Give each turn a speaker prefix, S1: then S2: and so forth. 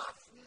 S1: off